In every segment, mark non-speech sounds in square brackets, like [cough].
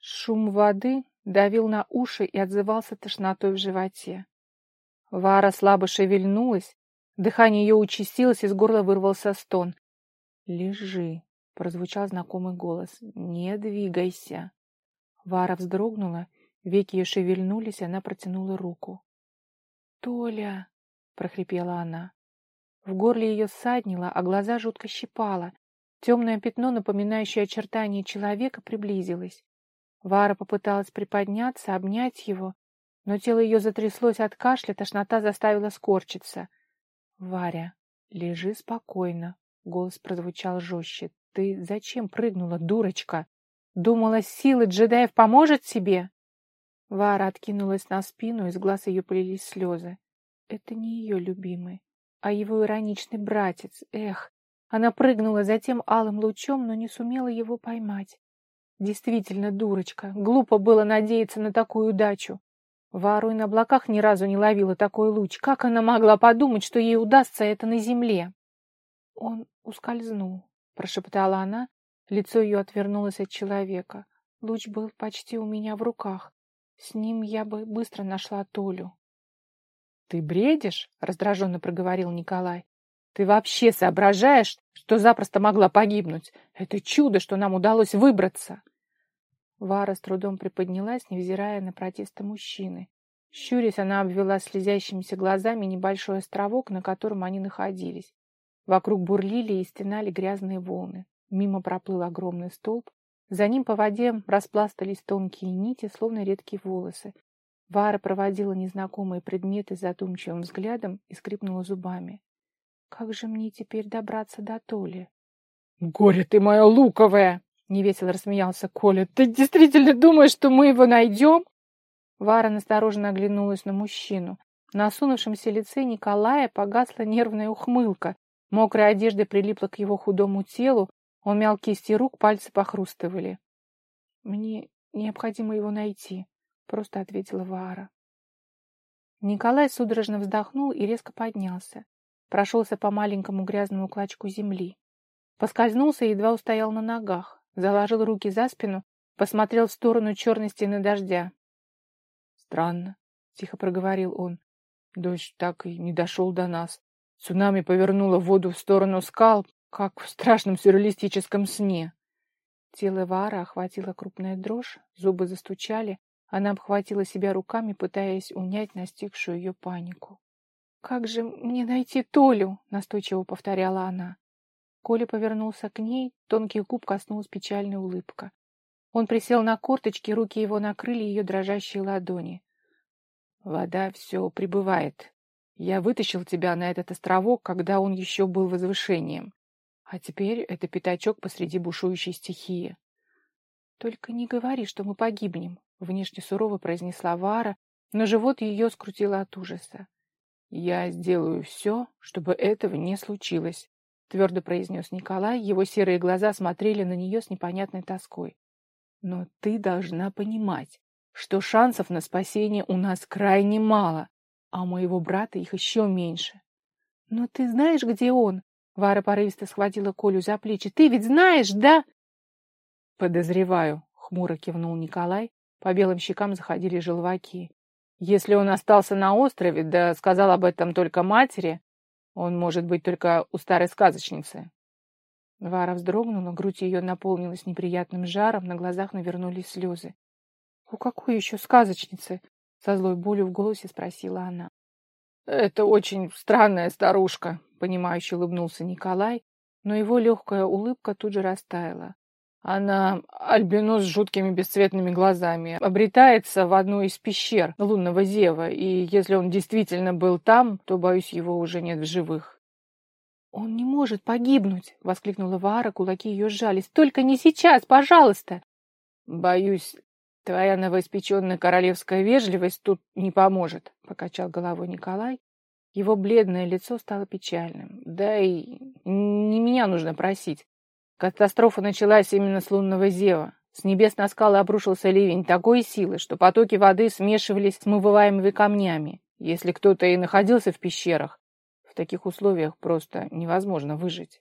Шум воды давил на уши и отзывался тошнотой в животе. Вара слабо шевельнулась, дыхание ее участилось, из горла вырвался стон. «Лежи», — прозвучал знакомый голос, — «не двигайся». Вара вздрогнула, веки ее шевельнулись, и она протянула руку. «Толя!» — прохрипела она. В горле ее ссаднило, а глаза жутко щипало. Темное пятно, напоминающее очертания человека, приблизилось. Вара попыталась приподняться, обнять его, но тело ее затряслось от кашля, тошнота заставила скорчиться. «Варя, лежи спокойно», — голос прозвучал жестче. «Ты зачем прыгнула, дурочка? Думала, силы джедаев поможет тебе?» Вара откинулась на спину, из глаз ее полились слезы. Это не ее любимый, а его ироничный братец. Эх, она прыгнула за тем алым лучом, но не сумела его поймать. Действительно, дурочка, глупо было надеяться на такую удачу. Вару и на облаках ни разу не ловила такой луч. Как она могла подумать, что ей удастся это на земле? Он ускользнул, прошептала она. Лицо ее отвернулось от человека. Луч был почти у меня в руках. С ним я бы быстро нашла Толю. «Ты бредишь?» — раздраженно проговорил Николай. «Ты вообще соображаешь, что запросто могла погибнуть? Это чудо, что нам удалось выбраться!» Вара с трудом приподнялась, невзирая на протесты мужчины. Щурясь, она обвела слезящимися глазами небольшой островок, на котором они находились. Вокруг бурлили и стенали грязные волны. Мимо проплыл огромный столб. За ним по воде распластались тонкие нити, словно редкие волосы, Вара проводила незнакомые предметы задумчивым взглядом и скрипнула зубами. «Как же мне теперь добраться до Толи?» «Горе ты моя луковая!» — невесело рассмеялся Коля. «Ты действительно думаешь, что мы его найдем?» Вара настороженно оглянулась на мужчину. На осунувшемся лице Николая погасла нервная ухмылка. Мокрая одежда прилипла к его худому телу, он мял кисти рук, пальцы похрустывали. «Мне необходимо его найти», просто ответила Вара. Николай судорожно вздохнул и резко поднялся. Прошелся по маленькому грязному клочку земли. Поскользнулся и едва устоял на ногах. Заложил руки за спину, посмотрел в сторону черной стены дождя. «Странно», — тихо проговорил он. «Дождь так и не дошел до нас. Цунами повернуло воду в сторону скал, как в страшном сюрреалистическом сне». Тело Вара охватила крупная дрожь, зубы застучали, она обхватила себя руками, пытаясь унять настигшую ее панику. «Как же мне найти Толю?» — настойчиво повторяла она. Коля повернулся к ней, тонких губ коснулась печальная улыбка. Он присел на корточки, руки его накрыли ее дрожащие ладони. «Вода все прибывает. Я вытащил тебя на этот островок, когда он еще был возвышением. А теперь это пятачок посреди бушующей стихии. Только не говори, что мы погибнем, Внешне сурово произнесла Вара, но живот ее скрутило от ужаса. «Я сделаю все, чтобы этого не случилось», — твердо произнес Николай. Его серые глаза смотрели на нее с непонятной тоской. «Но ты должна понимать, что шансов на спасение у нас крайне мало, а у моего брата их еще меньше». «Но ты знаешь, где он?» Вара порывисто схватила Колю за плечи. «Ты ведь знаешь, да?» «Подозреваю», — хмуро кивнул Николай, по белым щекам заходили желваки. Если он остался на острове, да сказал об этом только матери, он может быть только у старой сказочницы. Вара вздрогнула, грудь ее наполнилась неприятным жаром, на глазах навернулись слезы. — У какой еще сказочницы? — со злой болью в голосе спросила она. — Это очень странная старушка, — понимающе улыбнулся Николай, но его легкая улыбка тут же растаяла. Она альбинос с жуткими бесцветными глазами. Обретается в одной из пещер лунного зева, и если он действительно был там, то, боюсь, его уже нет в живых. «Он не может погибнуть!» — воскликнула Вара, кулаки ее сжались. «Только не сейчас, пожалуйста!» «Боюсь, твоя новоиспеченная королевская вежливость тут не поможет», — покачал головой Николай. Его бледное лицо стало печальным. «Да и не меня нужно просить. Катастрофа началась именно с лунного зева. С небес на скалы обрушился ливень такой силы, что потоки воды смешивались с мывываемыми камнями. Если кто-то и находился в пещерах, в таких условиях просто невозможно выжить.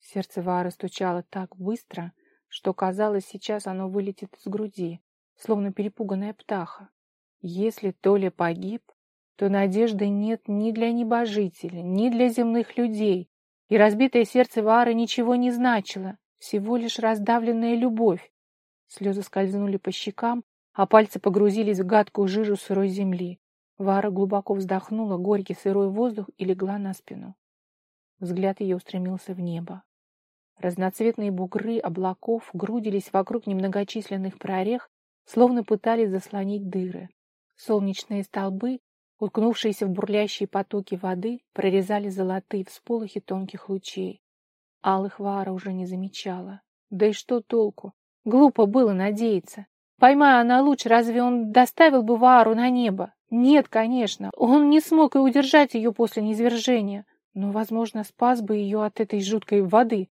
Сердце Вары стучало так быстро, что казалось, сейчас оно вылетит из груди, словно перепуганная птаха. Если Толя погиб, то надежды нет ни для небожителя, ни для земных людей, и разбитое сердце Вары ничего не значило, всего лишь раздавленная любовь. Слезы скользнули по щекам, а пальцы погрузились в гадкую жижу сырой земли. Вара глубоко вздохнула горький сырой воздух и легла на спину. Взгляд ее устремился в небо. Разноцветные бугры облаков грудились вокруг немногочисленных прорех, словно пытались заслонить дыры. Солнечные столбы, уткнувшиеся в бурлящие потоки воды, прорезали золотые всполохи тонких лучей. Алых Вара уже не замечала. Да и что толку? Глупо было надеяться. Поймая она луч, разве он доставил бы Вару на небо? Нет, конечно, он не смог и удержать ее после низвержения, но, возможно, спас бы ее от этой жуткой воды.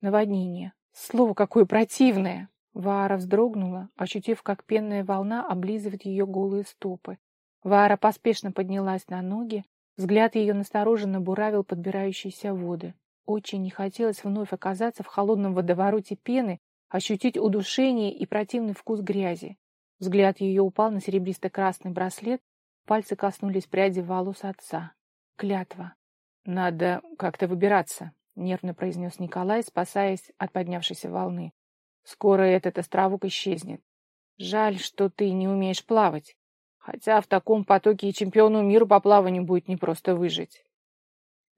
Наводнение. Слово какое противное! Вара вздрогнула, ощутив, как пенная волна облизывает ее голые стопы. Вара поспешно поднялась на ноги, взгляд ее настороженно буравил подбирающиеся воды. Очень не хотелось вновь оказаться в холодном водовороте пены, ощутить удушение и противный вкус грязи. Взгляд ее упал на серебристо-красный браслет, пальцы коснулись пряди волос отца. Клятва. «Надо как-то выбираться», — нервно произнес Николай, спасаясь от поднявшейся волны. Скоро этот островок исчезнет. Жаль, что ты не умеешь плавать. Хотя в таком потоке и чемпиону мира по плаванию будет непросто выжить.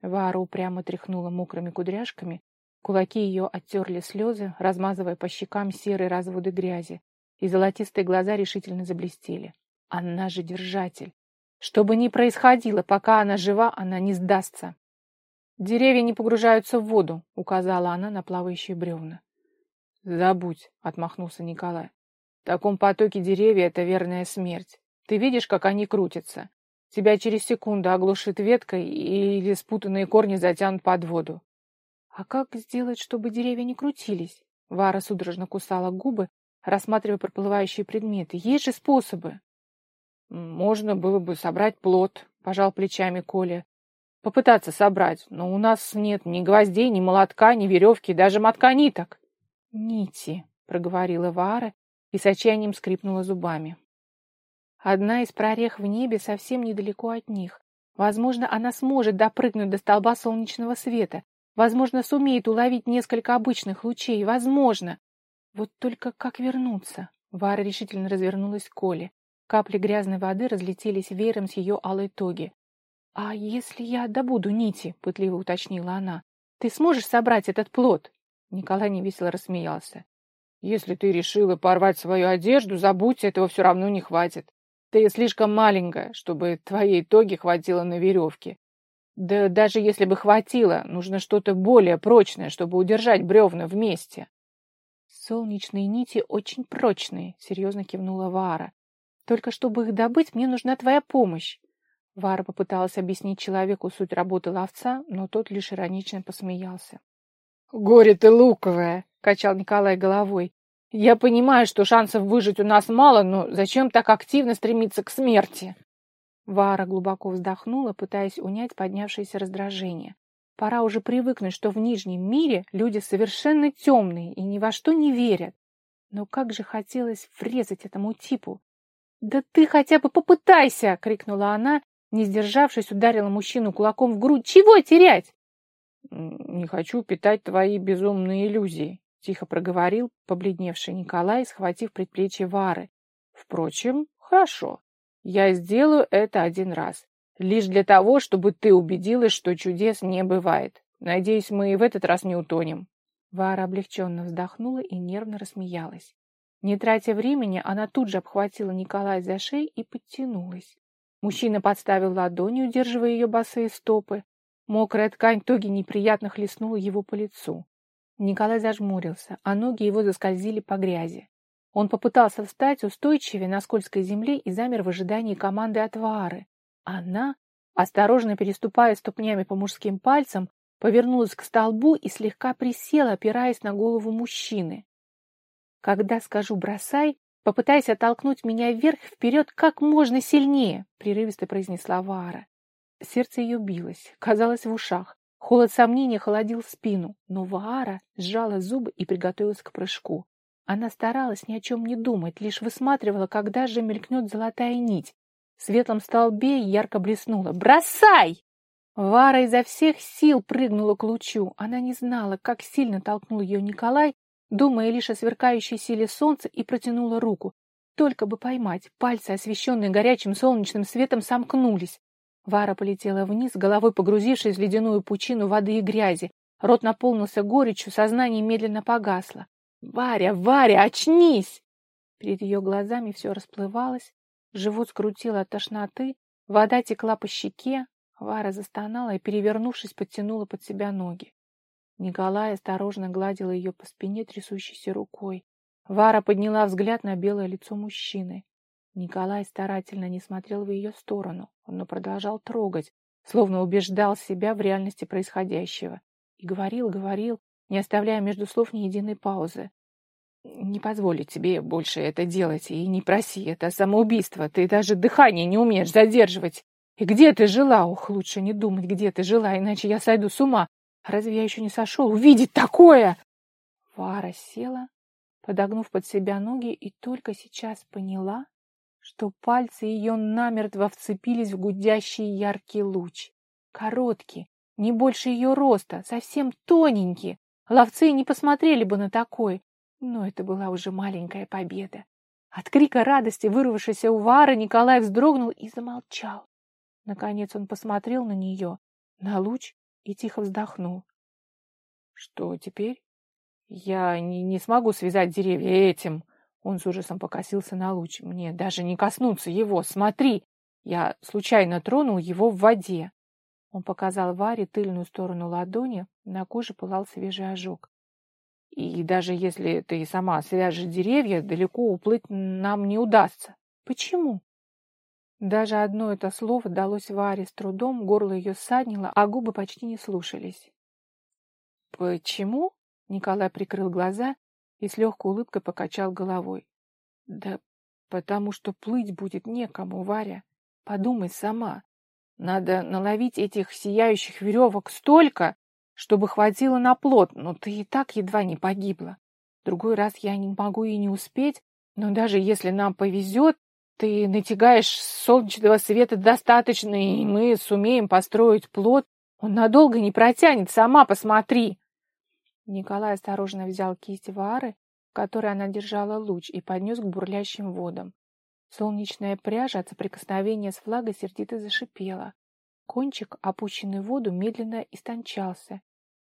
Вара упрямо тряхнула мокрыми кудряшками. Кулаки ее оттерли слезы, размазывая по щекам серые разводы грязи, и золотистые глаза решительно заблестели. Она же держатель. Что бы ни происходило, пока она жива, она не сдастся. «Деревья не погружаются в воду», — указала она на плавающие бревна. «Забудь», — отмахнулся Николай. «В таком потоке деревья — это верная смерть. Ты видишь, как они крутятся? Тебя через секунду оглушит веткой или спутанные корни затянут под воду». «А как сделать, чтобы деревья не крутились?» Вара судорожно кусала губы, рассматривая проплывающие предметы. «Есть же способы!» «Можно было бы собрать плод», — пожал плечами Коля. «Попытаться собрать, но у нас нет ни гвоздей, ни молотка, ни веревки, даже мотка ниток». «Нити», — проговорила Вара и с отчаянием скрипнула зубами. Одна из прорех в небе совсем недалеко от них. Возможно, она сможет допрыгнуть до столба солнечного света. Возможно, сумеет уловить несколько обычных лучей. Возможно. Вот только как вернуться? Вара решительно развернулась к Коле. Капли грязной воды разлетелись веером с ее алой тоги. «А если я добуду нити?» — пытливо уточнила она. «Ты сможешь собрать этот плод?» Николай невесело рассмеялся. «Если ты решила порвать свою одежду, забудь, этого все равно не хватит. Ты слишком маленькая, чтобы твоей тоги хватило на веревке. Да даже если бы хватило, нужно что-то более прочное, чтобы удержать бревна вместе». «Солнечные нити очень прочные», — серьезно кивнула Вара. «Только чтобы их добыть, мне нужна твоя помощь». Вара попыталась объяснить человеку суть работы ловца, но тот лишь иронично посмеялся. «Горе ты луковая!» — качал Николай головой. «Я понимаю, что шансов выжить у нас мало, но зачем так активно стремиться к смерти?» Вара глубоко вздохнула, пытаясь унять поднявшееся раздражение. Пора уже привыкнуть, что в Нижнем мире люди совершенно темные и ни во что не верят. Но как же хотелось врезать этому типу. «Да ты хотя бы попытайся!» — крикнула она, не сдержавшись, ударила мужчину кулаком в грудь. «Чего терять?» «Не хочу питать твои безумные иллюзии», — тихо проговорил побледневший Николай, схватив предплечье Вары. «Впрочем, хорошо. Я сделаю это один раз. Лишь для того, чтобы ты убедилась, что чудес не бывает. Надеюсь, мы и в этот раз не утонем». Вара облегченно вздохнула и нервно рассмеялась. Не тратя времени, она тут же обхватила Николая за шею и подтянулась. Мужчина подставил ладонь, удерживая ее босые стопы, Мокрая ткань тоги неприятно хлестнула его по лицу. Николай зажмурился, а ноги его заскользили по грязи. Он попытался встать устойчивее на скользкой земле и замер в ожидании команды от Ваары. Она, осторожно переступая ступнями по мужским пальцам, повернулась к столбу и слегка присела, опираясь на голову мужчины. «Когда скажу «бросай», попытайся оттолкнуть меня вверх-вперед как можно сильнее», — прерывисто произнесла Вара. Сердце ее билось, казалось в ушах. Холод сомнения холодил спину, но Ваара сжала зубы и приготовилась к прыжку. Она старалась ни о чем не думать, лишь высматривала, когда же мелькнет золотая нить. В светлом столбе ярко блеснула. «Бросай!» Вара изо всех сил прыгнула к лучу. Она не знала, как сильно толкнул ее Николай, думая лишь о сверкающей силе солнца, и протянула руку. Только бы поймать. Пальцы, освещенные горячим солнечным светом, сомкнулись. Вара полетела вниз, головой погрузившись в ледяную пучину воды и грязи. Рот наполнился горечью, сознание медленно погасло. «Варя, Варя, очнись!» Перед ее глазами все расплывалось, живот скрутило от тошноты, вода текла по щеке. Вара застонала и, перевернувшись, подтянула под себя ноги. Николай осторожно гладил ее по спине трясущейся рукой. Вара подняла взгляд на белое лицо мужчины. Николай старательно не смотрел в ее сторону, но продолжал трогать, словно убеждал себя в реальности происходящего. И говорил, говорил, не оставляя между слов ни единой паузы. «Не позволю тебе больше это делать, и не проси, это самоубийство, ты даже дыхание не умеешь задерживать. И где ты жила? Ох, лучше не думать, где ты жила, иначе я сойду с ума. Разве я еще не сошел? Увидеть такое!» Вара села, подогнув под себя ноги, и только сейчас поняла, что пальцы ее намертво вцепились в гудящий яркий луч. Короткий, не больше ее роста, совсем тоненький. Ловцы не посмотрели бы на такой, но это была уже маленькая победа. От крика радости, вырвавшейся у Вары, Николай вздрогнул и замолчал. Наконец он посмотрел на нее, на луч, и тихо вздохнул. — Что теперь? Я не, не смогу связать деревья этим. Он с ужасом покосился на луч. Мне даже не коснуться его. Смотри! Я случайно тронул его в воде. Он показал Варе тыльную сторону ладони, на коже пылал свежий ожог. И даже если ты сама свяжешь деревья, далеко уплыть нам не удастся. Почему? Даже одно это слово далось Варе с трудом, горло ее ссаднило, а губы почти не слушались. «Почему?» — Николай прикрыл глаза и с легкой улыбкой покачал головой. Да потому что плыть будет некому, Варя. Подумай сама. Надо наловить этих сияющих веревок столько, чтобы хватило на плод, но ты и так едва не погибла. Другой раз я не могу и не успеть, но даже если нам повезет, ты натягаешь солнечного света достаточно, и мы сумеем построить плод. Он надолго не протянет, сама посмотри. Николай осторожно взял кисть Вары, в которой она держала луч, и поднес к бурлящим водам. Солнечная пряжа от соприкосновения с флагой сердито зашипела. Кончик, опущенный в воду, медленно истончался.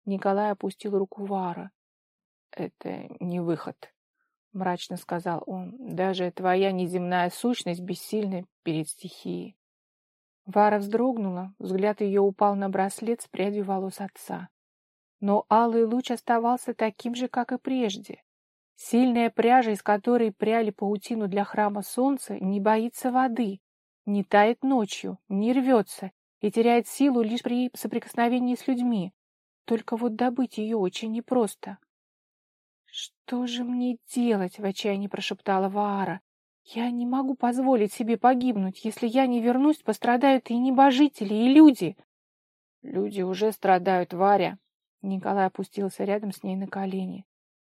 Николай опустил руку Вара. — Это не выход, — мрачно сказал он. — Даже твоя неземная сущность бессильна перед стихией. Вара вздрогнула, взгляд ее упал на браслет с прядью волос отца. Но алый луч оставался таким же, как и прежде. Сильная пряжа, из которой пряли паутину для храма солнца, не боится воды, не тает ночью, не рвется и теряет силу лишь при соприкосновении с людьми. Только вот добыть ее очень непросто. «Что же мне делать?» — в отчаянии прошептала Ваара. «Я не могу позволить себе погибнуть. Если я не вернусь, пострадают и небожители, и люди». «Люди уже страдают, Варя», Николай опустился рядом с ней на колени.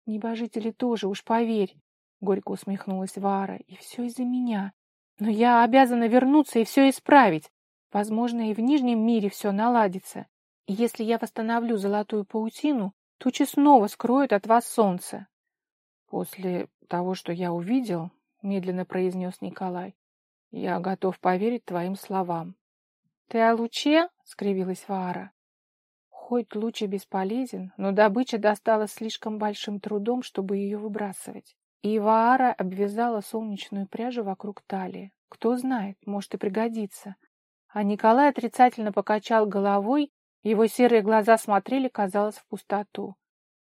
«Небожители тоже, уж поверь!» — горько усмехнулась Вара. «И все из-за меня. Но я обязана вернуться и все исправить. Возможно, и в Нижнем мире все наладится. И если я восстановлю золотую паутину, тучи снова скроют от вас солнце». «После того, что я увидел, — медленно произнес Николай, — я готов поверить твоим словам». «Ты о луче?» — скривилась Вара. Хоть луч и бесполезен, но добыча досталась слишком большим трудом, чтобы ее выбрасывать. И Ваара обвязала солнечную пряжу вокруг талии. Кто знает, может и пригодится. А Николай отрицательно покачал головой, его серые глаза смотрели, казалось, в пустоту.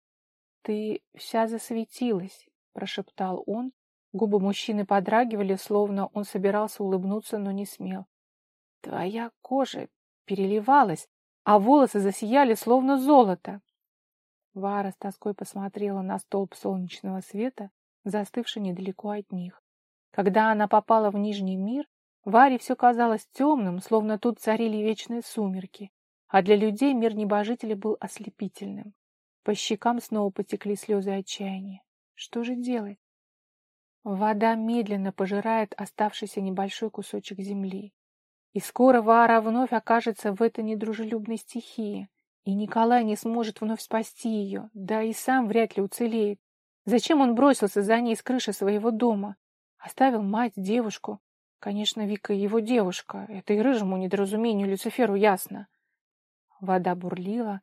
— Ты вся засветилась, — прошептал он. Губы мужчины подрагивали, словно он собирался улыбнуться, но не смел. — Твоя кожа переливалась, а волосы засияли, словно золото. Вара с тоской посмотрела на столб солнечного света, застывший недалеко от них. Когда она попала в Нижний мир, Варе все казалось темным, словно тут царили вечные сумерки. а для людей мир небожителя был ослепительным. По щекам снова потекли слезы отчаяния. Что же делать? Вода медленно пожирает оставшийся небольшой кусочек земли. И скоро Вара вновь окажется в этой недружелюбной стихии, и Николай не сможет вновь спасти ее, да и сам вряд ли уцелеет. Зачем он бросился за ней с крыши своего дома? Оставил мать, девушку. Конечно, Вика его девушка. Это и рыжему недоразумению Люциферу ясно. Вода бурлила,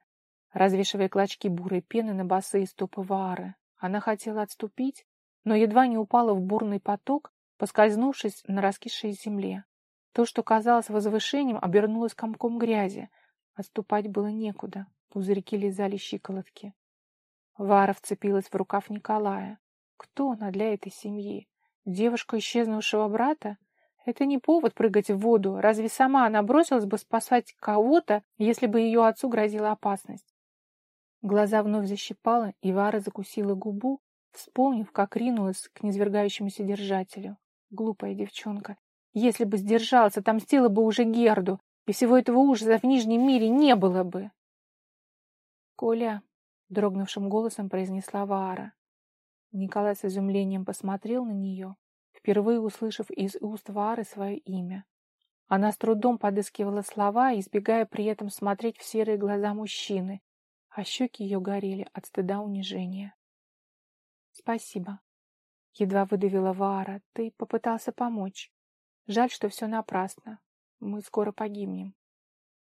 развешивая клочки бурой пены на босые стопы Вары. Она хотела отступить, но едва не упала в бурный поток, поскользнувшись на раскисшей земле. То, что казалось возвышением, обернулось комком грязи. Отступать было некуда. Пузырьки лизали щиколотки. Вара вцепилась в рукав Николая. Кто она для этой семьи? Девушка исчезнувшего брата? Это не повод прыгать в воду. Разве сама она бросилась бы спасать кого-то, если бы ее отцу грозила опасность? Глаза вновь защипала, и Вара закусила губу, вспомнив, как ринулась к низвергающемуся держателю. Глупая девчонка. Если бы сдержалась, отомстила бы уже Герду, и всего этого ужаса в Нижнем мире не было бы. «Коля», — дрогнувшим голосом произнесла Ваара. Николай с изумлением посмотрел на нее, впервые услышав из уст Вары свое имя. Она с трудом подыскивала слова, избегая при этом смотреть в серые глаза мужчины, а щеки ее горели от стыда унижения. «Спасибо», — едва выдавила Вара. «Ты попытался помочь. Жаль, что все напрасно. Мы скоро погибнем».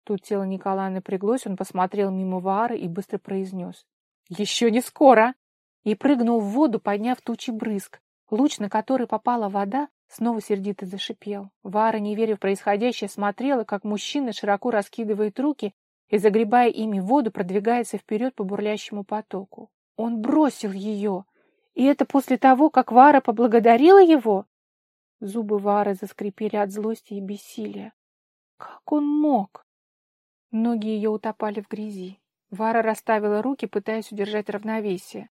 Тут тело Николая напряглось, он посмотрел мимо Вары и быстро произнес. «Еще не скоро!» И прыгнул в воду, подняв тучи брызг. Луч, на который попала вода, снова сердито зашипел. Вара, не веря в происходящее, смотрела, как мужчина широко раскидывает руки и, загребая ими воду, продвигается вперед по бурлящему потоку. Он бросил ее! И это после того, как Вара поблагодарила его? Зубы Вары заскрипели от злости и бессилия. Как он мог? Ноги ее утопали в грязи. Вара расставила руки, пытаясь удержать равновесие.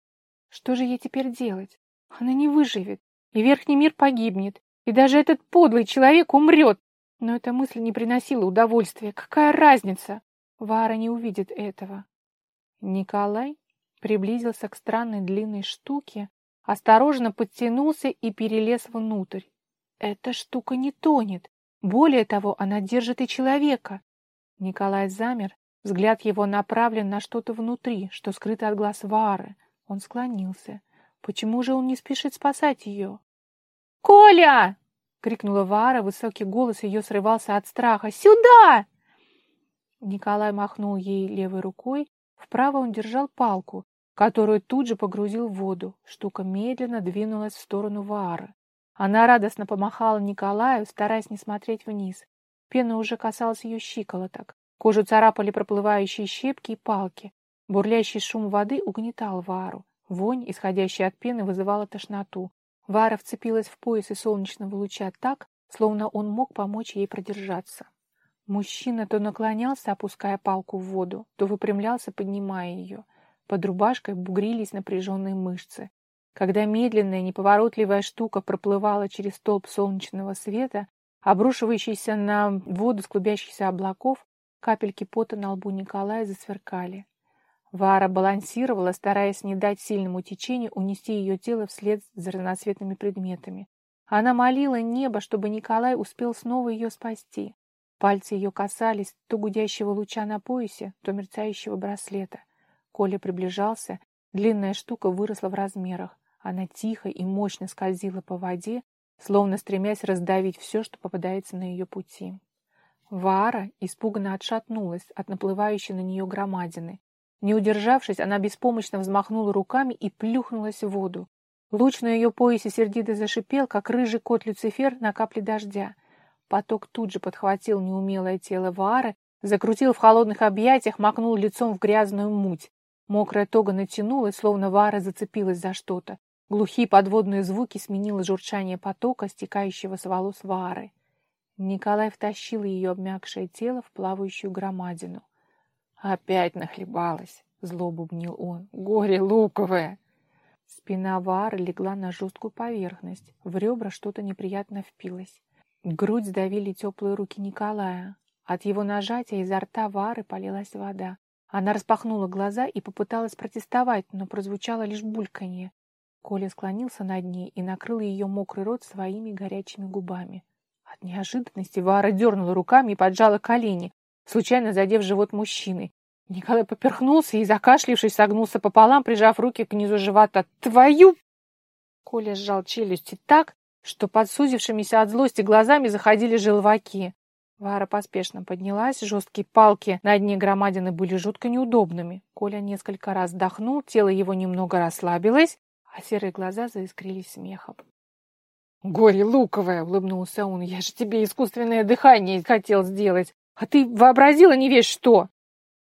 Что же ей теперь делать? Она не выживет, и Верхний мир погибнет, и даже этот подлый человек умрет. Но эта мысль не приносила удовольствия. Какая разница? Вара не увидит этого. Николай приблизился к странной длинной штуке, осторожно подтянулся и перелез внутрь. Эта штука не тонет. Более того, она держит и человека. Николай замер, взгляд его направлен на что-то внутри, что скрыто от глаз Вары. Он склонился. Почему же он не спешит спасать ее? «Коля!» — крикнула Вара, высокий голос ее срывался от страха. «Сюда!» Николай махнул ей левой рукой, вправо он держал палку, которую тут же погрузил в воду. Штука медленно двинулась в сторону Вары. Она радостно помахала Николаю, стараясь не смотреть вниз. Пена уже касалась ее щиколоток. Кожу царапали проплывающие щепки и палки. Бурлящий шум воды угнетал Вару. Вонь, исходящая от пены, вызывала тошноту. Вара вцепилась в пояс и солнечного луча так, словно он мог помочь ей продержаться. Мужчина то наклонялся, опуская палку в воду, то выпрямлялся, поднимая ее — под рубашкой бугрились напряженные мышцы. Когда медленная, неповоротливая штука проплывала через столб солнечного света, обрушивающийся на воду с клубящихся облаков, капельки пота на лбу Николая засверкали. Вара балансировала, стараясь не дать сильному течению унести ее тело вслед за разноцветными предметами. Она молила небо, чтобы Николай успел снова ее спасти. Пальцы ее касались то гудящего луча на поясе, то мерцающего браслета. Коля приближался, длинная штука выросла в размерах. Она тихо и мощно скользила по воде, словно стремясь раздавить все, что попадается на ее пути. Вара испуганно отшатнулась от наплывающей на нее громадины. Не удержавшись, она беспомощно взмахнула руками и плюхнулась в воду. Луч на ее поясе сердито зашипел, как рыжий кот Люцифер на капле дождя. Поток тут же подхватил неумелое тело Вары, закрутил в холодных объятиях, макнул лицом в грязную муть. Мокрая тога натянулась, словно Вара зацепилась за что-то. Глухие подводные звуки сменило журчание потока, стекающего с волос Вары. Николай втащил ее обмякшее тело в плавающую громадину. «Опять нахлебалась!» — зло бубнил он. «Горе луковое!» Спина Вары легла на жесткую поверхность. В ребра что-то неприятно впилось. Грудь сдавили теплые руки Николая. От его нажатия изо рта Вары полилась вода. Она распахнула глаза и попыталась протестовать, но прозвучало лишь бульканье. Коля склонился над ней и накрыл ее мокрый рот своими горячими губами. От неожиданности Вара дернула руками и поджала колени, случайно задев живот мужчины. Николай поперхнулся и, закашлившись, согнулся пополам, прижав руки к низу живота. «Твою!» Коля сжал челюсти так, что под сузившимися от злости глазами заходили желваки. Вара поспешно поднялась, жесткие палки на дне громадины были жутко неудобными. Коля несколько раз вдохнул, тело его немного расслабилось, а серые глаза заискрились смехом. «Горе луковое!» — улыбнулся он. «Я же тебе искусственное дыхание хотел сделать, а ты вообразила не весь что!»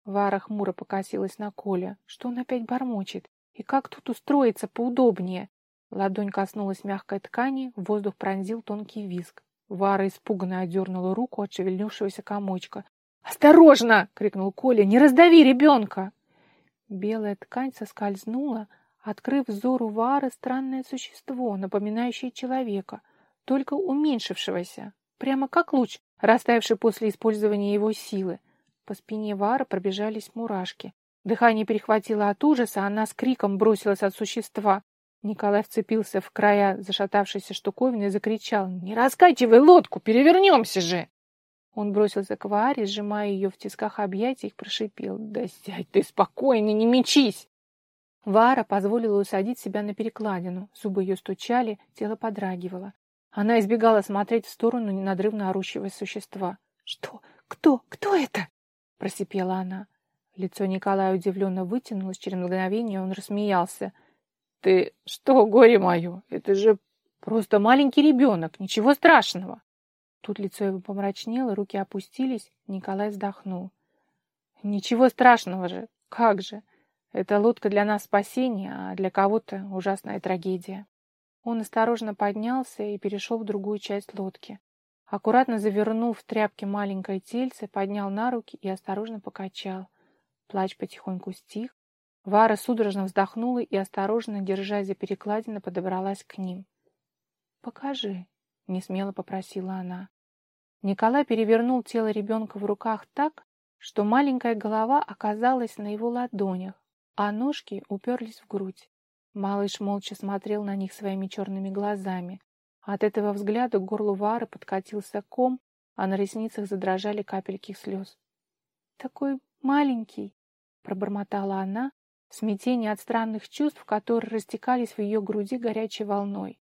Вара хмуро покосилась на Коля. Что он опять бормочет? И как тут устроиться поудобнее? Ладонь коснулась мягкой ткани, воздух пронзил тонкий визг. Вара испуганно отдернула руку от шевельнувшегося комочка. «Осторожно!» — крикнул Коля. «Не раздави ребенка!» Белая ткань соскользнула, открыв взору Вары странное существо, напоминающее человека, только уменьшившегося, прямо как луч, растаявший после использования его силы. По спине Вары пробежались мурашки. Дыхание перехватило от ужаса, она с криком бросилась от существа. Николай вцепился в края зашатавшейся штуковины и закричал «Не раскачивай лодку, перевернемся же!» Он бросился к Варе, сжимая ее в тисках объятий, и прошипел «Да сядь ты спокойно, не мечись!» Вара позволила усадить себя на перекладину. Зубы ее стучали, тело подрагивало. Она избегала смотреть в сторону ненадрывно орущего существа. «Что? Кто? Кто это?» — просипела она. Лицо Николая удивленно вытянулось. Через мгновение он рассмеялся. «Ты что, горе мое? Это же просто маленький ребенок. Ничего страшного!» Тут лицо его помрачнело, руки опустились. Николай вздохнул. «Ничего страшного же! Как же! Эта лодка для нас спасение, а для кого-то ужасная трагедия. Он осторожно поднялся и перешел в другую часть лодки. Аккуратно завернув в тряпки маленькое тельце, поднял на руки и осторожно покачал. Плач потихоньку стих. Вара судорожно вздохнула и, осторожно, держась за перекладину, подобралась к ним. «Покажи», — несмело попросила она. Николай перевернул тело ребенка в руках так, что маленькая голова оказалась на его ладонях, а ножки уперлись в грудь. Малыш молча смотрел на них своими черными глазами. От этого взгляда к горлу Вары подкатился ком, а на ресницах задрожали капельки слез. «Такой маленький!» — пробормотала она, в смятении от странных чувств, которые растекались в ее груди горячей волной.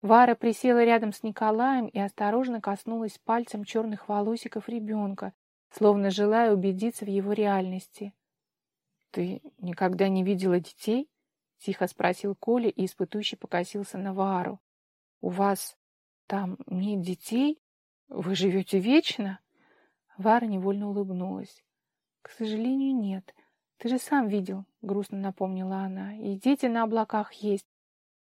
Вара присела рядом с Николаем и осторожно коснулась пальцем черных волосиков ребенка, словно желая убедиться в его реальности. «Ты никогда не видела детей?» — тихо спросил Коля и испытующе покосился на Вару. «У вас там нет детей? Вы живете вечно?» Вара невольно улыбнулась. «К сожалению, нет. Ты же сам видел», — грустно напомнила она. «И дети на облаках есть.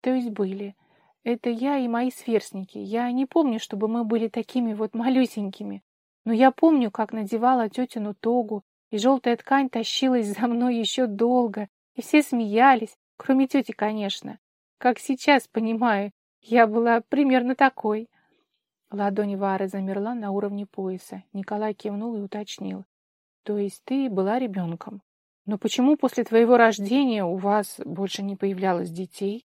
То есть были. Это я и мои сверстники. Я не помню, чтобы мы были такими вот малюсенькими. Но я помню, как надевала тетину тогу, и желтая ткань тащилась за мной еще долго, и все смеялись, кроме тети, конечно. Как сейчас понимаю, я была примерно такой. Ладонь Вары замерла на уровне пояса. Николай кивнул и уточнил. То есть ты была ребенком? Но почему после твоего рождения у вас больше не появлялось детей?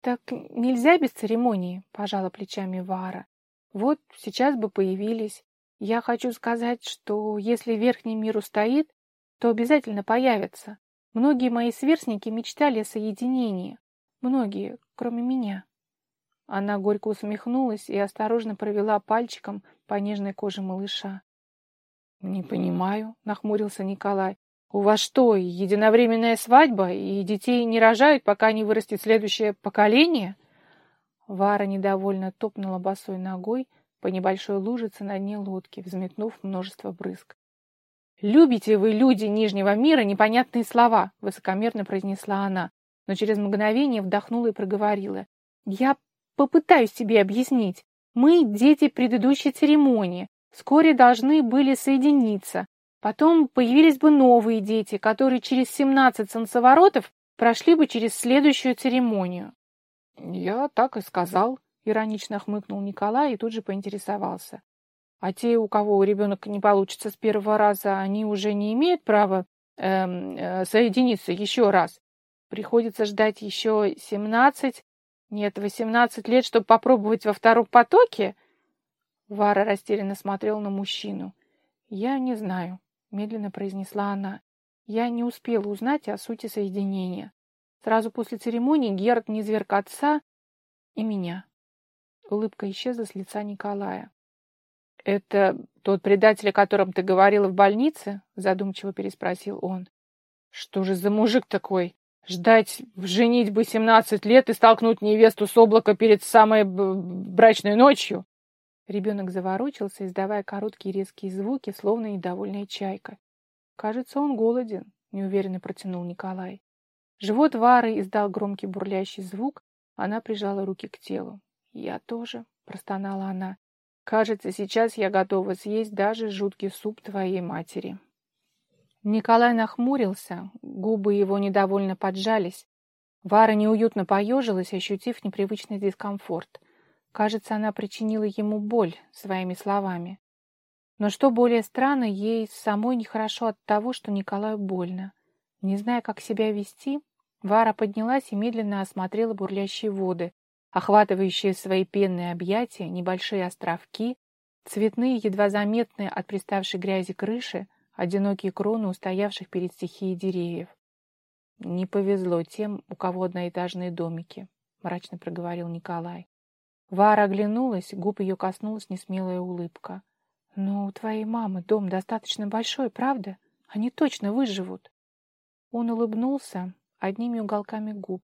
Так нельзя без церемонии, пожала плечами Вара. Вот сейчас бы появились. Я хочу сказать, что если верхний мир устоит, то обязательно появятся. Многие мои сверстники мечтали о соединении. Многие, кроме меня. Она горько усмехнулась и осторожно провела пальчиком по нежной коже малыша. «Не понимаю», — нахмурился Николай. «У вас что, единовременная свадьба, и детей не рожают, пока не вырастет следующее поколение?» Вара недовольно топнула босой ногой, по небольшой лужице на дне лодки, взметнув множество брызг. «Любите вы, люди Нижнего мира, непонятные слова!» — высокомерно произнесла она, но через мгновение вдохнула и проговорила. «Я попытаюсь тебе объяснить. Мы — дети предыдущей церемонии, вскоре должны были соединиться. Потом появились бы новые дети, которые через семнадцать солнцеворотов прошли бы через следующую церемонию». «Я так и сказал», — иронично хмыкнул Николай и тут же поинтересовался. А те, у кого ребенок не получится с первого раза, они уже не имеют права эм, э, соединиться еще раз. Приходится ждать еще семнадцать, нет, восемнадцать лет, чтобы попробовать во втором потоке? Вара растерянно смотрел на мужчину. «Я не знаю», — медленно произнесла она. «Я не успела узнать о сути соединения. Сразу после церемонии Герд низверг отца и меня». Улыбка исчезла с лица Николая. «Это тот предатель, о котором ты говорила в больнице?» — задумчиво переспросил он. «Что же за мужик такой? Ждать в женитьбы семнадцать лет и столкнуть невесту с облака перед самой брачной ночью?» Ребенок заворочился, издавая короткие резкие звуки, словно недовольная чайка. «Кажется, он голоден», — неуверенно протянул Николай. Живот Вары издал громкий бурлящий звук, она прижала руки к телу. «Я тоже», — простонала она. «Кажется, сейчас я готова съесть даже жуткий суп твоей матери». Николай нахмурился, губы его недовольно поджались. Вара неуютно поежилась, ощутив непривычный дискомфорт — Кажется, она причинила ему боль своими словами. Но что более странно, ей самой нехорошо от того, что Николаю больно. Не зная, как себя вести, Вара поднялась и медленно осмотрела бурлящие воды, охватывающие свои пенные объятия, небольшие островки, цветные, едва заметные от приставшей грязи крыши, одинокие кроны устоявших перед стихией деревьев. «Не повезло тем, у кого одноэтажные домики», — мрачно проговорил Николай. Вара оглянулась, губ ее коснулась несмелая улыбка. «Но у твоей мамы дом достаточно большой, правда? Они точно выживут!» Он улыбнулся одними уголками губ.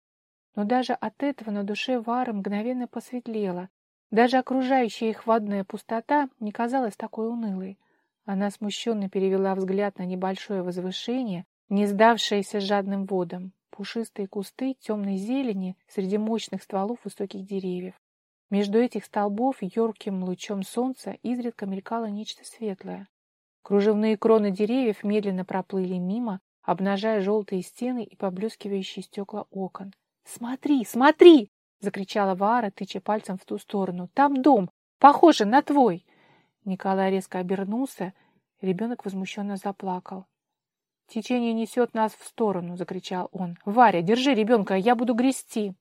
Но даже от этого на душе Вары мгновенно посветлело. Даже окружающая их водная пустота не казалась такой унылой. Она смущенно перевела взгляд на небольшое возвышение, не сдавшееся жадным водам, пушистые кусты темной зелени среди мощных стволов высоких деревьев. Между этих столбов ярким лучом солнца изредка мелькало нечто светлое. Кружевные кроны деревьев медленно проплыли мимо, обнажая желтые стены и поблескивающие стекла окон. «Смотри, смотри!» — закричала Вара, тыча пальцем в ту сторону. «Там дом! Похоже на твой!» Николай резко обернулся. Ребенок возмущенно заплакал. «Течение несет нас в сторону!» — закричал он. «Варя, держи ребенка, я буду грести!»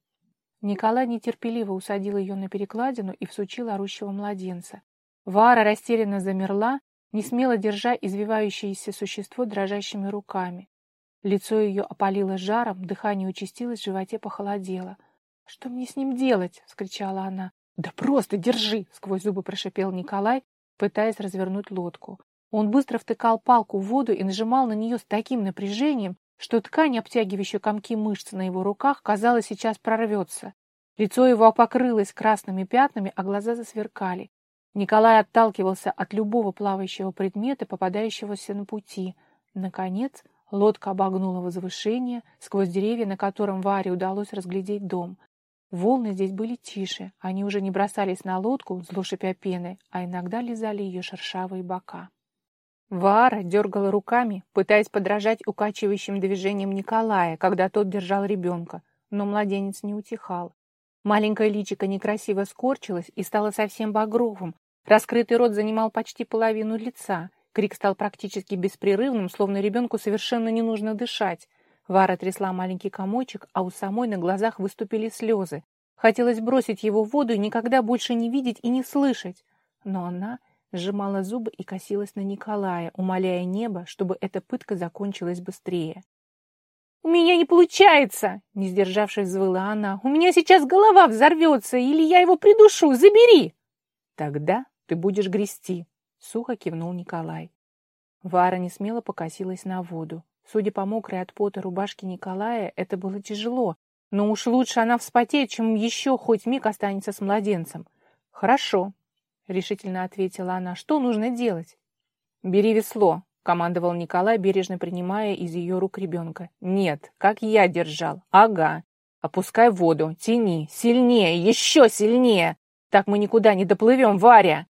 Николай нетерпеливо усадил ее на перекладину и всучил орущего младенца. Вара растерянно замерла, не смело держа извивающееся существо дрожащими руками. Лицо ее опалило жаром, дыхание участилось, в животе похолодело. «Что мне с ним делать?» — скричала она. «Да просто держи!» — сквозь зубы прошипел Николай, пытаясь развернуть лодку. Он быстро втыкал палку в воду и нажимал на нее с таким напряжением, что ткань, обтягивающая комки мышц на его руках, казалось, сейчас прорвется. Лицо его покрылось красными пятнами, а глаза засверкали. Николай отталкивался от любого плавающего предмета, попадающегося на пути. Наконец, лодка обогнула возвышение, сквозь деревья, на котором Варе удалось разглядеть дом. Волны здесь были тише, они уже не бросались на лодку, зло шипя пены, а иногда лизали ее шершавые бока. Вара дергала руками, пытаясь подражать укачивающим движениям Николая, когда тот держал ребенка, но младенец не утихал. Маленькое личико некрасиво скорчилось и стало совсем багровым. Раскрытый рот занимал почти половину лица. Крик стал практически беспрерывным, словно ребенку совершенно не нужно дышать. Вара трясла маленький комочек, а у самой на глазах выступили слезы. Хотелось бросить его в воду и никогда больше не видеть и не слышать. Но она сжимала зубы и косилась на Николая, умоляя небо, чтобы эта пытка закончилась быстрее. «У меня не получается!» — не сдержавшись, взвыла она. «У меня сейчас голова взорвется, или я его придушу! Забери!» «Тогда ты будешь грести!» — сухо кивнул Николай. Вара не смело покосилась на воду. Судя по мокрой от пота рубашке Николая, это было тяжело, но уж лучше она вспотеет, чем еще хоть миг останется с младенцем. «Хорошо», — решительно ответила она. «Что нужно делать?» «Бери весло», — командовал Николай, бережно принимая из ее рук ребенка. «Нет, как я держал. Ага. Опускай воду, тяни, сильнее, еще сильнее. Так мы никуда не доплывем, Варя!»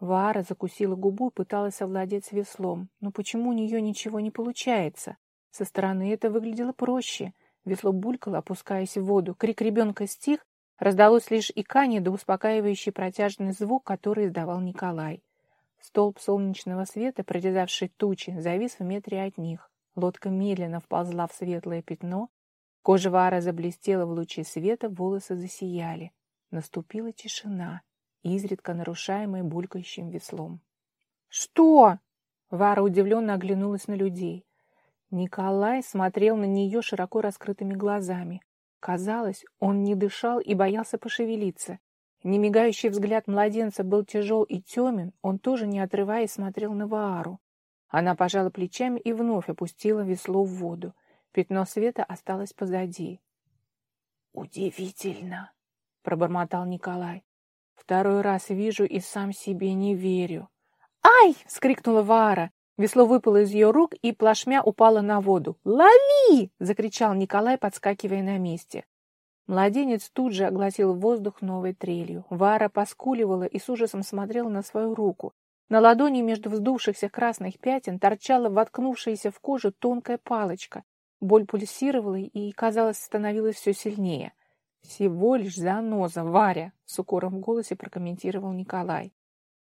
Вара закусила губу и пыталась овладеть веслом. Но почему у нее ничего не получается? Со стороны это выглядело проще. Весло булькало, опускаясь в воду. Крик ребенка стих, Раздалось лишь икание да успокаивающий протяжный звук, который издавал Николай. Столб солнечного света, прорезавший тучи, завис в метре от них. Лодка медленно вползла в светлое пятно. Кожа Вара заблестела в луче света, волосы засияли. Наступила тишина, изредка нарушаемая булькающим веслом. «Что?» Вара удивленно оглянулась на людей. Николай смотрел на нее широко раскрытыми глазами. Казалось, он не дышал и боялся пошевелиться. Немигающий взгляд младенца был тяжел и темен, он тоже, не отрываясь, смотрел на Ваару. Она пожала плечами и вновь опустила весло в воду. Пятно света осталось позади. «Удивительно!» — пробормотал Николай. «Второй раз вижу и сам себе не верю». «Ай!» — вскрикнула Вара. Весло выпало из ее рук и плашмя упало на воду. «Лови!» — закричал Николай, подскакивая на месте. Младенец тут же огласил воздух новой трелью. Вара поскуливала и с ужасом смотрела на свою руку. На ладони между вздувшихся красных пятен торчала воткнувшаяся в кожу тонкая палочка. Боль пульсировала и, казалось, становилась все сильнее. «Всего лишь заноза, Варя!» — с укором в голосе прокомментировал Николай.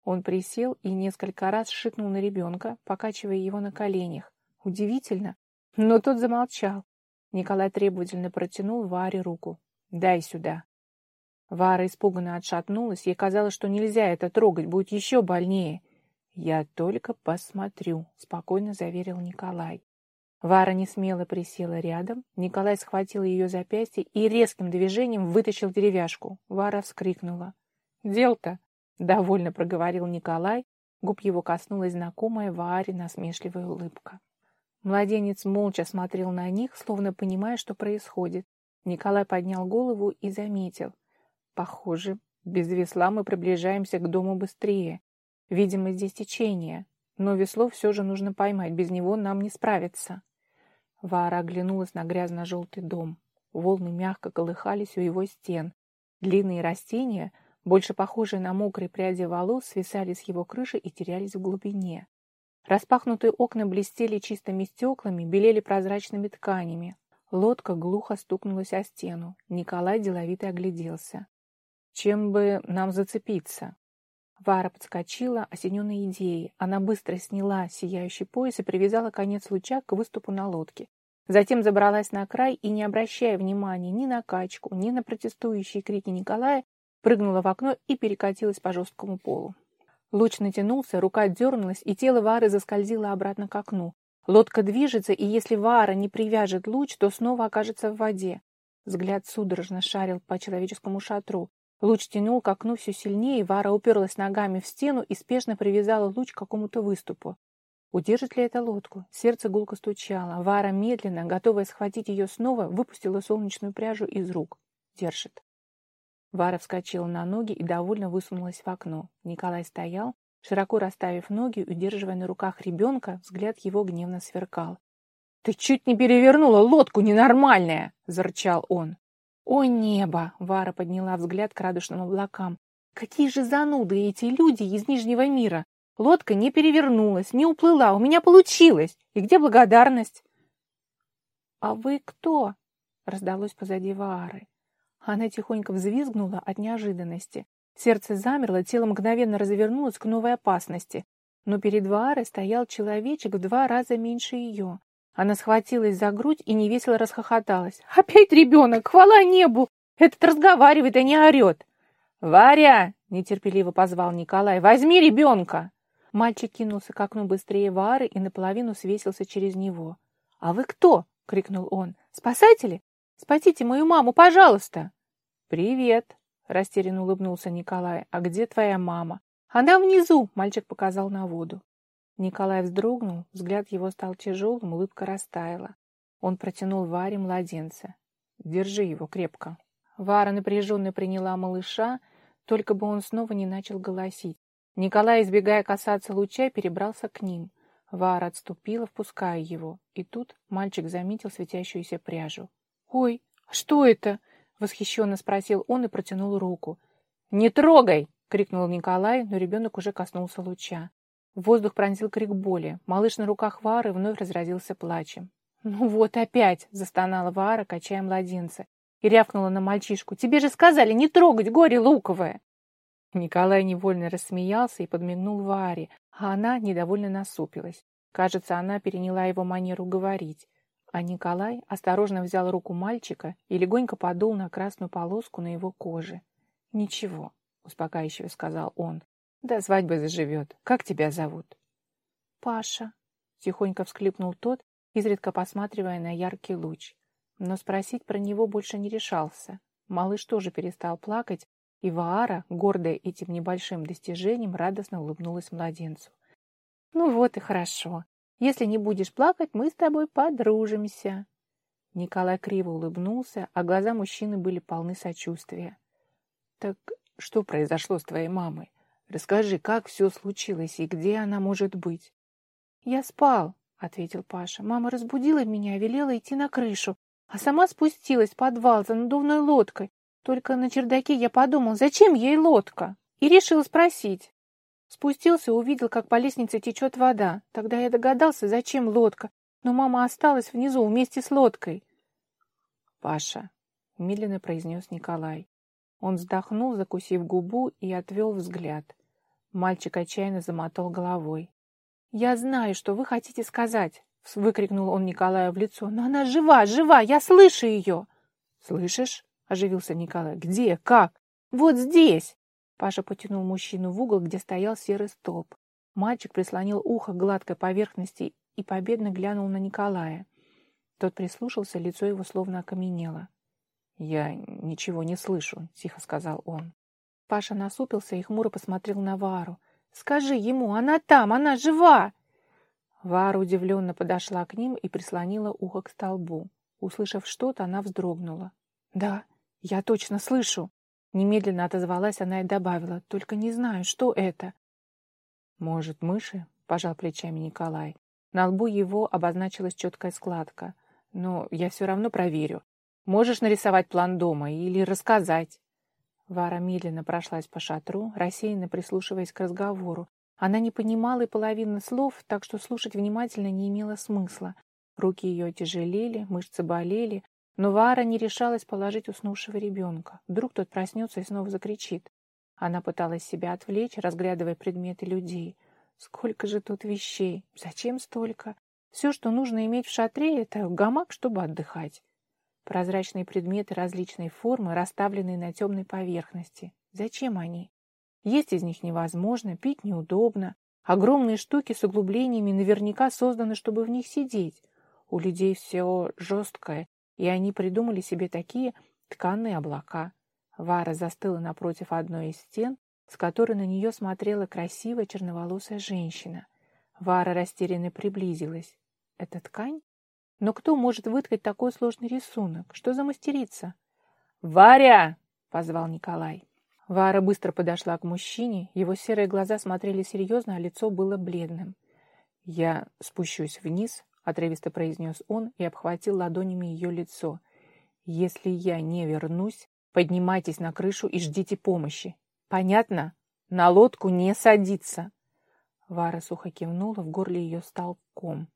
Он присел и несколько раз шикнул на ребенка, покачивая его на коленях. Удивительно, но тот замолчал. Николай требовательно протянул Варе руку. «Дай сюда». Вара испуганно отшатнулась. Ей казалось, что нельзя это трогать, будет еще больнее. «Я только посмотрю», — спокойно заверил Николай. Вара несмело присела рядом. Николай схватил ее запястье и резким движением вытащил деревяшку. Вара вскрикнула. «Дел-то!» — довольно проговорил Николай. Губ его коснулась знакомая Вааре насмешливая улыбка. Младенец молча смотрел на них, словно понимая, что происходит. Николай поднял голову и заметил. Похоже, без весла мы приближаемся к дому быстрее. Видимо, здесь течение. Но весло все же нужно поймать, без него нам не справиться. Вара оглянулась на грязно-желтый дом. Волны мягко колыхались у его стен. Длинные растения — больше похожие на мокрые пряди волос, свисали с его крыши и терялись в глубине. Распахнутые окна блестели чистыми стеклами, белели прозрачными тканями. Лодка глухо стукнулась о стену. Николай деловито огляделся. «Чем бы нам зацепиться?» Вара подскочила, осененной идеей. Она быстро сняла сияющий пояс и привязала конец луча к выступу на лодке. Затем забралась на край и, не обращая внимания ни на качку, ни на протестующие крики Николая, прыгнула в окно и перекатилась по жесткому полу. Луч натянулся, рука дернулась, и тело Вары заскользило обратно к окну. Лодка движется, и если Вара не привяжет луч, то снова окажется в воде. Взгляд судорожно шарил по человеческому шатру. Луч тянул к окну все сильнее, Вара уперлась ногами в стену и спешно привязала луч к какому-то выступу. Удержит ли это лодку? Сердце гулко стучало. Вара медленно, готовая схватить ее снова, выпустила солнечную пряжу из рук. Держит. Вара вскочила на ноги и довольно высунулась в окно. Николай стоял, широко расставив ноги, удерживая на руках ребенка, взгляд его гневно сверкал. «Ты чуть не перевернула лодку, ненормальная!» — зарычал он. «О небо!» — Вара подняла взгляд к радужным облакам. «Какие же зануды эти люди из Нижнего мира! Лодка не перевернулась, не уплыла, у меня получилось! И где благодарность?» «А вы кто?» — раздалось позади Вары. Она тихонько взвизгнула от неожиданности. Сердце замерло, тело мгновенно развернулось к новой опасности. Но перед Ваарой стоял человечек в два раза меньше ее. Она схватилась за грудь и невесело расхохоталась. [laughs] «Опять ребенок! Хвала небу! Этот разговаривает, а не орет!» «Варя!» — нетерпеливо позвал Николай. «Возьми ребенка!» Мальчик кинулся к окну быстрее Вары и наполовину свесился через него. «А вы кто?» — крикнул он. «Спасатели? Спасите мою маму, пожалуйста!» «Привет!» — растерянно улыбнулся Николай. «А где твоя мама?» «Она внизу!» — мальчик показал на воду. Николай вздрогнул, взгляд его стал тяжелым, улыбка растаяла. Он протянул Варе младенца. «Держи его крепко». Вара напряженно приняла малыша, только бы он снова не начал голосить. Николай, избегая касаться луча, перебрался к ним. Вара отступила, впуская его, и тут мальчик заметил светящуюся пряжу. «Ой, что это?» — восхищенно спросил он и протянул руку. «Не трогай!» — крикнул Николай, но ребенок уже коснулся луча. Воздух пронзил крик боли. Малыш на руках Вары вновь разразился плачем. «Ну вот опять!» — застонала Вара, качая младенца, и рявкнула на мальчишку. «Тебе же сказали не трогать горе луковое!» Николай невольно рассмеялся и подмигнул Варе. А она недовольно насупилась. Кажется, она переняла его манеру говорить. А Николай осторожно взял руку мальчика и легонько подул на красную полоску на его коже. «Ничего», — успокаивающе сказал он. «До свадьбы заживет. Как тебя зовут?» «Паша», — тихонько всклипнул тот, изредка посматривая на яркий луч. Но спросить про него больше не решался. Малыш тоже перестал плакать, и Ваара, гордая этим небольшим достижением, радостно улыбнулась младенцу. «Ну вот и хорошо. Если не будешь плакать, мы с тобой подружимся». Николай криво улыбнулся, а глаза мужчины были полны сочувствия. «Так что произошло с твоей мамой? Расскажи, как все случилось и где она может быть?» «Я спал», — ответил Паша. «Мама разбудила меня, велела идти на крышу, а сама спустилась в подвал за надувной лодкой. Только на чердаке я подумал, зачем ей лодка? И решил спросить. Спустился и увидел, как по лестнице течет вода. Тогда я догадался, зачем лодка, но мама осталась внизу вместе с лодкой. «Паша», — медленно произнес Николай. Он вздохнул, закусив губу, и отвел взгляд. Мальчик отчаянно замотал головой. «Я знаю, что вы хотите сказать», — выкрикнул он Николаю в лицо. «Но она жива, жива! Я слышу ее!» «Слышишь?» — оживился Николай. «Где? Как?» «Вот здесь!» Паша потянул мужчину в угол, где стоял серый столб. Мальчик прислонил ухо к гладкой поверхности и победно глянул на Николая. Тот прислушался, лицо его словно окаменело. «Я ничего не слышу», — тихо сказал он. Паша насупился и хмуро посмотрел на Вару. «Скажи ему, она там, она жива!» Вара удивленно подошла к ним и прислонила ухо к столбу. Услышав что-то, она вздрогнула. «Да, я точно слышу!» Немедленно отозвалась она и добавила, только не знаю, что это. «Может, мыши?» — пожал плечами Николай. На лбу его обозначилась четкая складка. «Но я все равно проверю. Можешь нарисовать план дома или рассказать?» Вара медленно прошлась по шатру, рассеянно прислушиваясь к разговору. Она не понимала и половины слов, так что слушать внимательно не имело смысла. Руки ее тяжелели, мышцы болели, но Вара не решалась положить уснувшего ребенка. Вдруг тот проснется и снова закричит. Она пыталась себя отвлечь, разглядывая предметы людей. Сколько же тут вещей? Зачем столько? Все, что нужно иметь в шатре, это гамак, чтобы отдыхать. Прозрачные предметы различной формы, расставленные на темной поверхности. Зачем они? Есть из них невозможно, пить неудобно. Огромные штуки с углублениями наверняка созданы, чтобы в них сидеть. У людей все жесткое, и они придумали себе такие тканые облака. Вара застыла напротив одной из стен, с которой на нее смотрела красивая черноволосая женщина. Вара растерянно приблизилась. «Это ткань? Но кто может выткать такой сложный рисунок? Что за мастерица?» «Варя!» — позвал Николай. Вара быстро подошла к мужчине, его серые глаза смотрели серьезно, а лицо было бледным. «Я спущусь вниз, отрывисто произнес он и обхватил ладонями ее лицо. «Если я не вернусь, поднимайтесь на крышу и ждите помощи. Понятно? На лодку не садиться!» Вара сухо кивнула, в горле ее стал ком.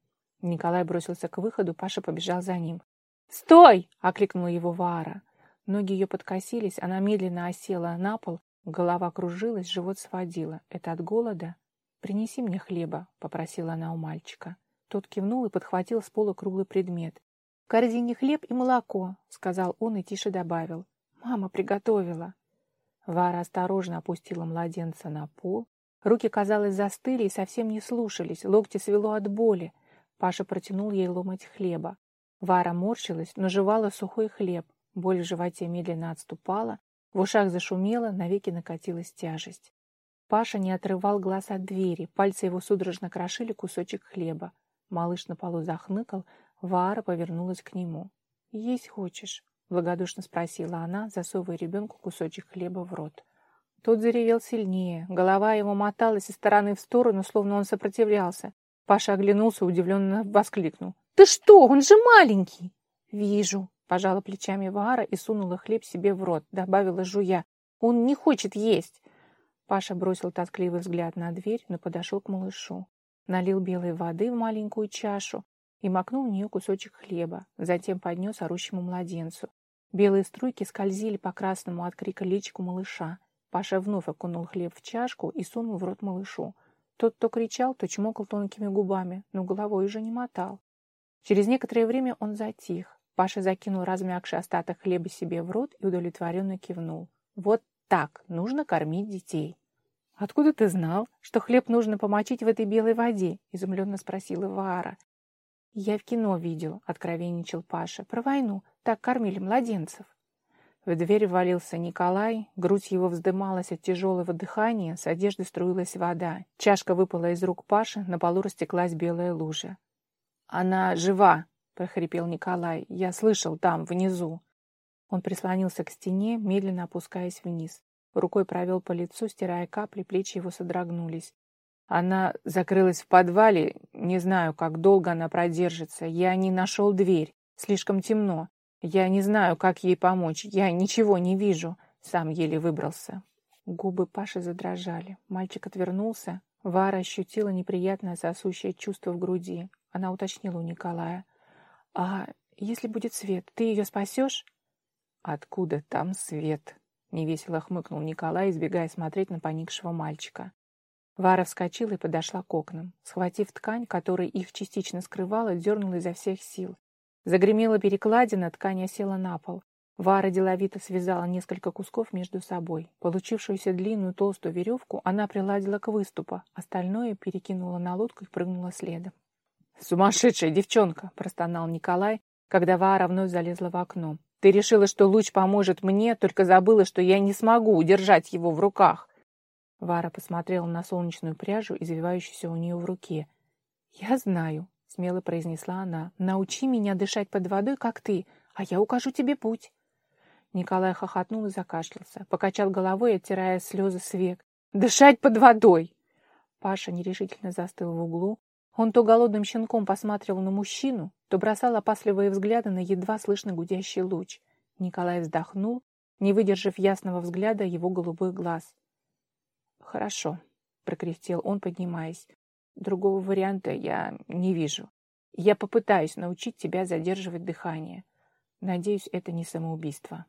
Николай бросился к выходу, Паша побежал за ним. «Стой!» — окликнула его Вара. Ноги ее подкосились, она медленно осела на пол, голова кружилась, живот сводила. «Это от голода?» «Принеси мне хлеба», — попросила она у мальчика. Тот кивнул и подхватил с пола круглый предмет. «В корзине хлеб и молоко», — сказал он и тише добавил. «Мама приготовила». Вара осторожно опустила младенца на пол. Руки, казалось, застыли и совсем не слушались. Локти свело от боли. Паша протянул ей ломоть хлеба. Вара морщилась, но жевала сухой хлеб. Боль в животе медленно отступала. В ушах зашумело, навеки накатилась тяжесть. Паша не отрывал глаз от двери. Пальцы его судорожно крошили кусочек хлеба. Малыш на полу захныкал, Вара повернулась к нему. «Есть хочешь?» — благодушно спросила она, засовывая ребенку кусочек хлеба в рот. Тот заревел сильнее, голова его моталась из стороны в сторону, словно он сопротивлялся. Паша оглянулся, удивленно воскликнул. «Ты что, он же маленький!» «Вижу», — пожала плечами Вара и сунула хлеб себе в рот, добавила жуя. «Он не хочет есть!» Паша бросил тоскливый взгляд на дверь, но подошел к малышу налил белой воды в маленькую чашу и макнул в нее кусочек хлеба, затем поднес орущему младенцу. Белые струйки скользили по красному от крика личику малыша. Паша вновь окунул хлеб в чашку и сунул в рот малышу. Тот то кричал, то чмокал тонкими губами, но головой уже не мотал. Через некоторое время он затих. Паша закинул размягший остаток хлеба себе в рот и удовлетворенно кивнул. «Вот так нужно кормить детей». «Откуда ты знал, что хлеб нужно помочить в этой белой воде?» — изумленно спросила Ваара. «Я в кино видел», — откровенничал Паша. «Про войну. Так кормили младенцев». В дверь ввалился Николай, грудь его вздымалась от тяжелого дыхания, с одежды струилась вода. Чашка выпала из рук Паши, на полу растеклась белая лужа. «Она жива!» — прохрипел Николай. «Я слышал там, внизу». Он прислонился к стене, медленно опускаясь вниз. Рукой провел по лицу, стирая капли, плечи его содрогнулись. Она закрылась в подвале, не знаю, как долго она продержится. Я не нашел дверь, слишком темно. Я не знаю, как ей помочь. Я ничего не вижу. Сам еле выбрался. Губы Паши задрожали. Мальчик отвернулся. Вара ощутила неприятное сосущее чувство в груди. Она уточнила у Николая. «А если будет свет, ты ее спасешь?» «Откуда там свет?» Невесело хмыкнул Николай, избегая смотреть на поникшего мальчика. Вара вскочила и подошла к окнам. Схватив ткань, которая их частично скрывала, дернула изо всех сил. Загремела перекладина, ткань осела на пол. Вара деловито связала несколько кусков между собой. Получившуюся длинную толстую веревку она приладила к выступу, остальное перекинула на лодку и прыгнула следом. «Сумасшедшая девчонка!» — простонал Николай, когда Вара вновь залезла в окно. «Ты решила, что луч поможет мне, только забыла, что я не смогу удержать его в руках!» Вара посмотрела на солнечную пряжу, извивающуюся у нее в руке. «Я знаю», — смело произнесла она. «Научи меня дышать под водой, как ты, а я укажу тебе путь». Николай хохотнул и закашлялся, покачал головой, оттирая слезы с век. «Дышать под водой!» Паша нерешительно застыл в углу. Он то голодным щенком посматривал на мужчину, то бросал опасливые взгляды на едва слышный гудящий луч. Николай вздохнул, не выдержав ясного взгляда его голубых глаз. «Хорошо», — прокряхтел он, поднимаясь. Другого варианта я не вижу. Я попытаюсь научить тебя задерживать дыхание. Надеюсь, это не самоубийство.